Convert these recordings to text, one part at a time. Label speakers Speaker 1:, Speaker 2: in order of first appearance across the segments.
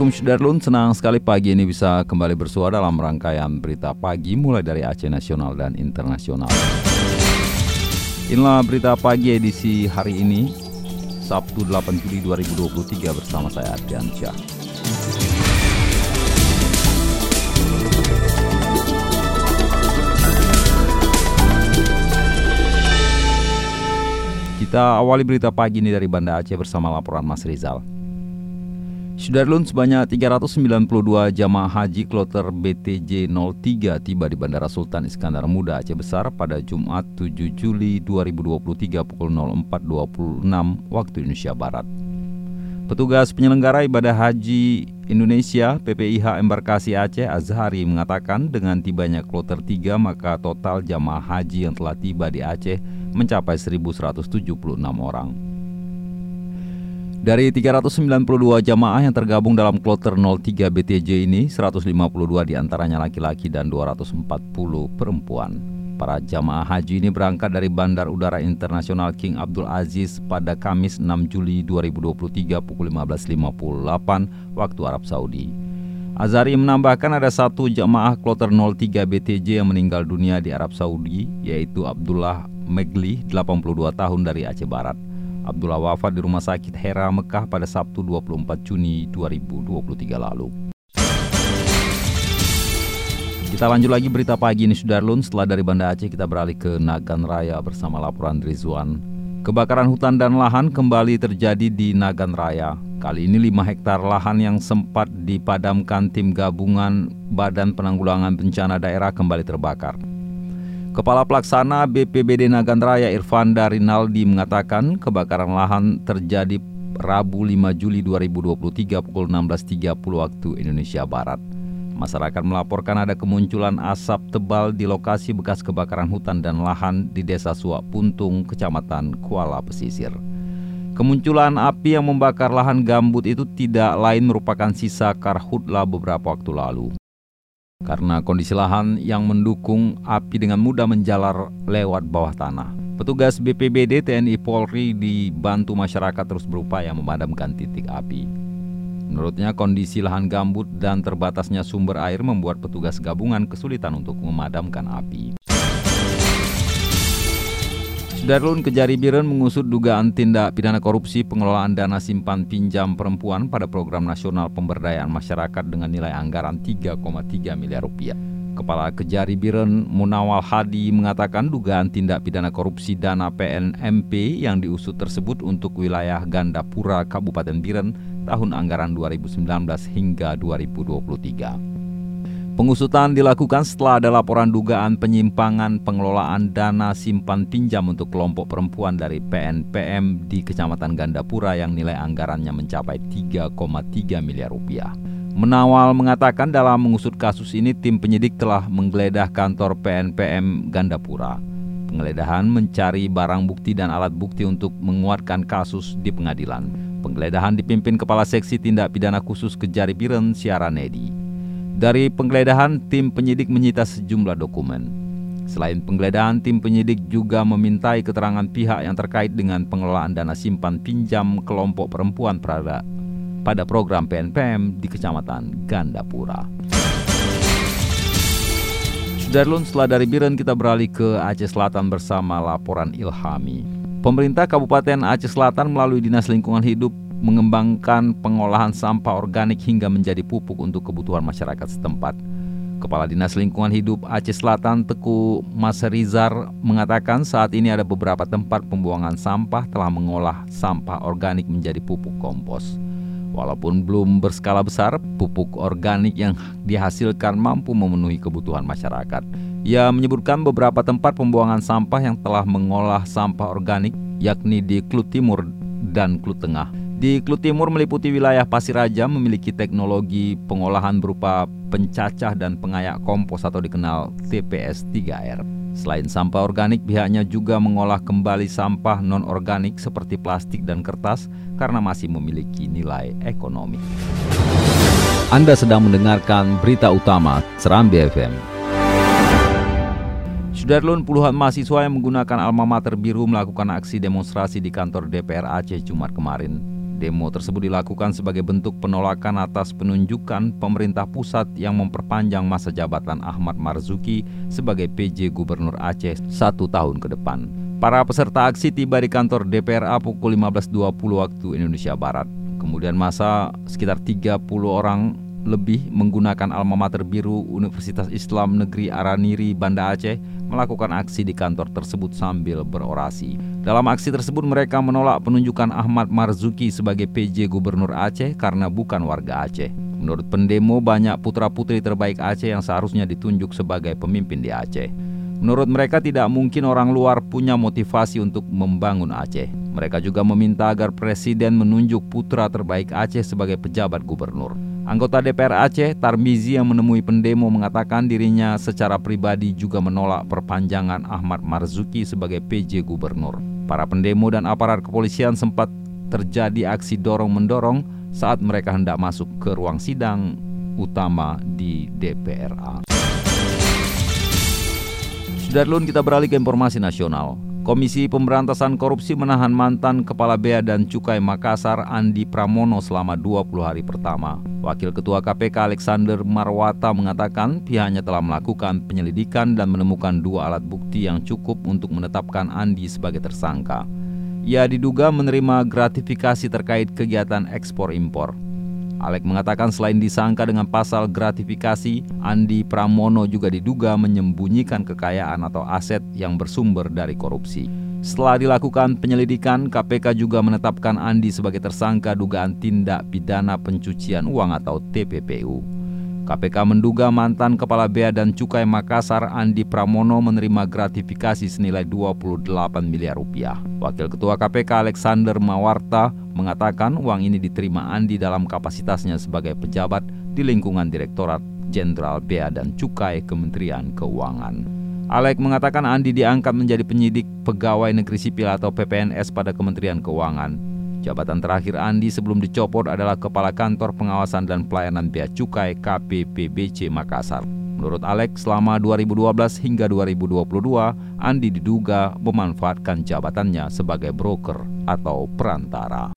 Speaker 1: Assalamualaikum Sudarlun, senang sekali pagi ini bisa kembali bersuara dalam rangkaian berita pagi mulai dari Aceh Nasional dan Internasional. Inilah berita pagi edisi hari ini, Sabtu 8 Juli 2023 bersama saya Ardian Syah. Kita awali berita pagi ini dari Banda Aceh bersama laporan Mas Rizal. Sudarlun sebanyak 392 jamaah haji kloter BTJ 03 tiba di Bandara Sultan Iskandar Muda Aceh Besar pada Jumat 7 Juli 2023 pukul 04.26 waktu Indonesia Barat. Petugas penyelenggara ibadah haji Indonesia PPIH Embarkasi Aceh Azhari mengatakan dengan tibanya kloter 3 maka total jamaah haji yang telah tiba di Aceh mencapai 1176 orang. Dari 392 jamaah yang tergabung dalam kloter 03 BTJ ini, 152 di antaranya laki-laki dan 240 perempuan. Para jamaah haji ini berangkat dari Bandar Udara Internasional King Abdul Aziz pada Kamis 6 Juli 2023 pukul 15.58 waktu Arab Saudi. Azari menambahkan ada satu jamaah kloter 03 BTJ yang meninggal dunia di Arab Saudi, yaitu Abdullah Megli, 82 tahun dari Aceh Barat. Abdullah wafat di Rumah Sakit Hera Mekah pada Sabtu 24 Juni 2023 lalu. Kita lanjut lagi berita pagi ini Sudarlun. Setelah dari Banda Aceh kita beralih ke Nagan Raya bersama laporan Rizwan. Kebakaran hutan dan lahan kembali terjadi di Nagan Raya. Kali ini 5 hektar lahan yang sempat dipadamkan tim gabungan Badan Penanggulangan Bencana Daerah kembali terbakar. Kepala Pelaksana BPBD Nagan Raya Irfanda Rinaldi mengatakan kebakaran lahan terjadi Rabu 5 Juli 2023 pukul 16.30 waktu Indonesia Barat. Masyarakat melaporkan ada kemunculan asap tebal di lokasi bekas kebakaran hutan dan lahan di Desa Suak Puntung, Kecamatan Kuala Pesisir. Kemunculan api yang membakar lahan gambut itu tidak lain merupakan sisa karhutla beberapa waktu lalu. Karena kondisi lahan yang mendukung api dengan mudah menjalar lewat bawah tanah. Petugas BPBD TNI Polri dibantu masyarakat terus berupaya memadamkan titik api. Menurutnya kondisi lahan gambut dan terbatasnya sumber air membuat petugas gabungan kesulitan untuk memadamkan api. Sudarlun Kejari Biren mengusut dugaan tindak pidana korupsi pengelolaan dana simpan pinjam perempuan pada program nasional pemberdayaan masyarakat dengan nilai anggaran 3,3 miliar rupiah. Kepala Kejari Biren Munawal Hadi mengatakan dugaan tindak pidana korupsi dana PNMP yang diusut tersebut untuk wilayah Gandapura Kabupaten Biren tahun anggaran 2019 hingga 2023. Pengusutan dilakukan setelah ada laporan dugaan penyimpangan pengelolaan dana simpan pinjam untuk kelompok perempuan dari PNPM di Kecamatan Gandapura yang nilai anggarannya mencapai 3,3 miliar rupiah. Menawal mengatakan dalam mengusut kasus ini tim penyidik telah menggeledah kantor PNPM Gandapura. Penggeledahan mencari barang bukti dan alat bukti untuk menguatkan kasus di pengadilan. Penggeledahan dipimpin Kepala Seksi Tindak Pidana Khusus Kejari Biren Siaranedi. Dari penggeledahan, tim penyidik menyita sejumlah dokumen. Selain penggeledahan, tim penyidik juga memintai keterangan pihak yang terkait dengan pengelolaan dana simpan pinjam kelompok perempuan pada, pada program PNPM di Kecamatan Gandapura. Sudarlun, setelah dari Biren kita beralih ke Aceh Selatan bersama laporan Ilhami. Pemerintah Kabupaten Aceh Selatan melalui Dinas Lingkungan Hidup mengembangkan pengolahan sampah organik hingga menjadi pupuk untuk kebutuhan masyarakat setempat. Kepala Dinas Lingkungan Hidup Aceh Selatan Teku Mas Rizar mengatakan saat ini ada beberapa tempat pembuangan sampah telah mengolah sampah organik menjadi pupuk kompos. Walaupun belum berskala besar, pupuk organik yang dihasilkan mampu memenuhi kebutuhan masyarakat. Ia menyebutkan beberapa tempat pembuangan sampah yang telah mengolah sampah organik yakni di Klut Timur dan Klut Tengah. Di Klut Timur meliputi wilayah Pasir Raja memiliki teknologi pengolahan berupa pencacah dan pengayak kompos atau dikenal TPS 3R. Selain sampah organik, pihaknya juga mengolah kembali sampah non-organik seperti plastik dan kertas karena masih memiliki nilai ekonomi. Anda sedang mendengarkan berita utama Serambi FM. Sudarlun puluhan mahasiswa yang menggunakan alma mater biru melakukan aksi demonstrasi di kantor DPR Aceh Jumat kemarin. Demo tersebut dilakukan sebagai bentuk penolakan atas penunjukan pemerintah pusat yang memperpanjang masa jabatan Ahmad Marzuki sebagai PJ Gubernur Aceh satu tahun ke depan. Para peserta aksi tiba di kantor DPRA pukul 15.20 waktu Indonesia Barat. Kemudian masa sekitar 30 orang lebih menggunakan alma mater biru Universitas Islam Negeri Araniri Banda Aceh melakukan aksi di kantor tersebut sambil berorasi. Dalam aksi tersebut mereka menolak penunjukan Ahmad Marzuki sebagai PJ Gubernur Aceh karena bukan warga Aceh. Menurut pendemo banyak putra-putri terbaik Aceh yang seharusnya ditunjuk sebagai pemimpin di Aceh. Menurut mereka tidak mungkin orang luar punya motivasi untuk membangun Aceh. Mereka juga meminta agar presiden menunjuk putra terbaik Aceh sebagai pejabat gubernur. Anggota DPR Aceh, Tarmizi yang menemui pendemo mengatakan dirinya secara pribadi juga menolak perpanjangan Ahmad Marzuki sebagai PJ Gubernur. Para pendemo dan aparat kepolisian sempat terjadi aksi dorong-mendorong saat mereka hendak masuk ke ruang sidang utama di DPRA. Sudarlun kita beralih ke informasi nasional. Komisi Pemberantasan Korupsi menahan mantan Kepala Bea dan Cukai Makassar Andi Pramono selama 20 hari pertama. Wakil Ketua KPK Alexander Marwata mengatakan pihaknya telah melakukan penyelidikan dan menemukan dua alat bukti yang cukup untuk menetapkan Andi sebagai tersangka. Ia diduga menerima gratifikasi terkait kegiatan ekspor impor. Alek mengatakan selain disangka dengan pasal gratifikasi, Andi Pramono juga diduga menyembunyikan kekayaan atau aset yang bersumber dari korupsi. Setelah dilakukan penyelidikan, KPK juga menetapkan Andi sebagai tersangka dugaan tindak pidana pencucian uang atau TPPU. KPK menduga mantan Kepala Bea dan Cukai Makassar Andi Pramono menerima gratifikasi senilai 28 miliar rupiah. Wakil Ketua KPK Alexander Mawarta mengatakan uang ini diterima Andi dalam kapasitasnya sebagai pejabat di lingkungan Direktorat Jenderal Bea dan Cukai Kementerian Keuangan. Alek mengatakan Andi diangkat menjadi penyidik pegawai negeri sipil atau PPNS pada Kementerian Keuangan. Jabatan terakhir Andi sebelum dicopot adalah Kepala Kantor Pengawasan dan Pelayanan Bea Cukai KPPBC Makassar. Menurut Alex, selama 2012 hingga 2022, Andi diduga memanfaatkan jabatannya sebagai broker atau perantara.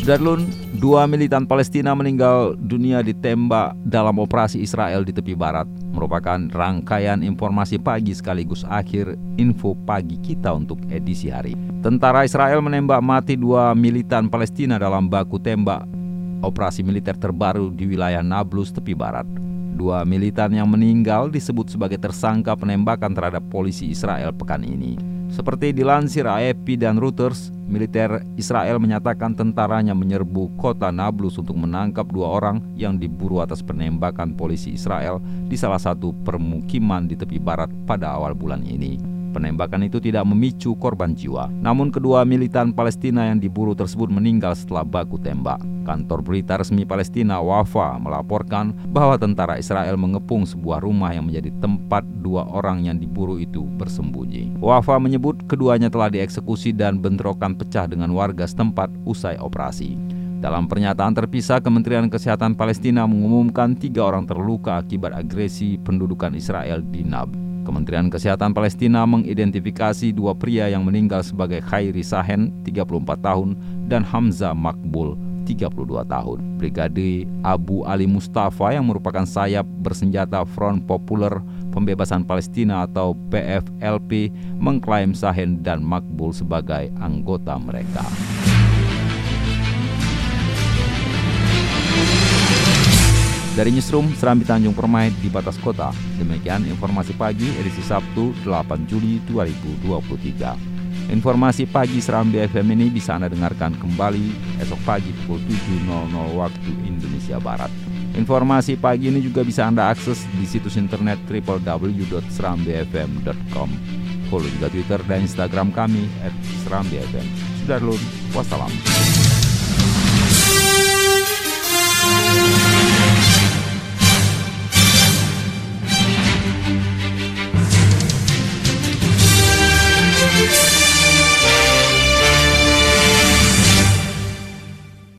Speaker 1: Sudarlun, dua militan Palestina meninggal dunia ditembak dalam operasi Israel di tepi barat. Merupakan rangkaian informasi pagi sekaligus akhir info pagi kita untuk edisi hari. Tentara Israel menembak mati dua militan Palestina dalam baku tembak operasi militer terbaru di wilayah Nablus tepi barat. Dua militan yang meninggal disebut sebagai tersangka penembakan terhadap polisi Israel pekan ini. Seperti dilansir AFP dan Reuters, militer Israel menyatakan tentaranya menyerbu kota Nablus untuk menangkap dua orang yang diburu atas penembakan polisi Israel di salah satu permukiman di tepi barat pada awal bulan ini. Penembakan itu tidak memicu korban jiwa. Namun kedua militan Palestina yang diburu tersebut meninggal setelah baku tembak. Kantor berita resmi Palestina Wafa melaporkan bahwa tentara Israel mengepung sebuah rumah yang menjadi tempat dua orang yang diburu itu bersembunyi. Wafa menyebut keduanya telah dieksekusi dan bentrokan pecah dengan warga setempat usai operasi. Dalam pernyataan terpisah, Kementerian Kesehatan Palestina mengumumkan tiga orang terluka akibat agresi pendudukan Israel di Nab. Kementerian Kesehatan Palestina mengidentifikasi dua pria yang meninggal sebagai Khairi Sahen, 34 tahun, dan Hamza Makbul, 32 tahun. Brigade Abu Ali Mustafa yang merupakan sayap bersenjata Front Populer Pembebasan Palestina atau PFLP mengklaim Sahen dan Makbul sebagai anggota mereka. Dari Newsroom Serambi Tanjung Permai di batas kota, demikian informasi pagi edisi Sabtu 8 Juli 2023. Informasi pagi Serambi FM ini bisa Anda dengarkan kembali esok pagi pukul 7.00 waktu Indonesia Barat. Informasi pagi ini juga bisa Anda akses di situs internet www.serambifm.com. Follow juga Twitter dan Instagram kami at Serambi FM. Sudarlun, wassalam.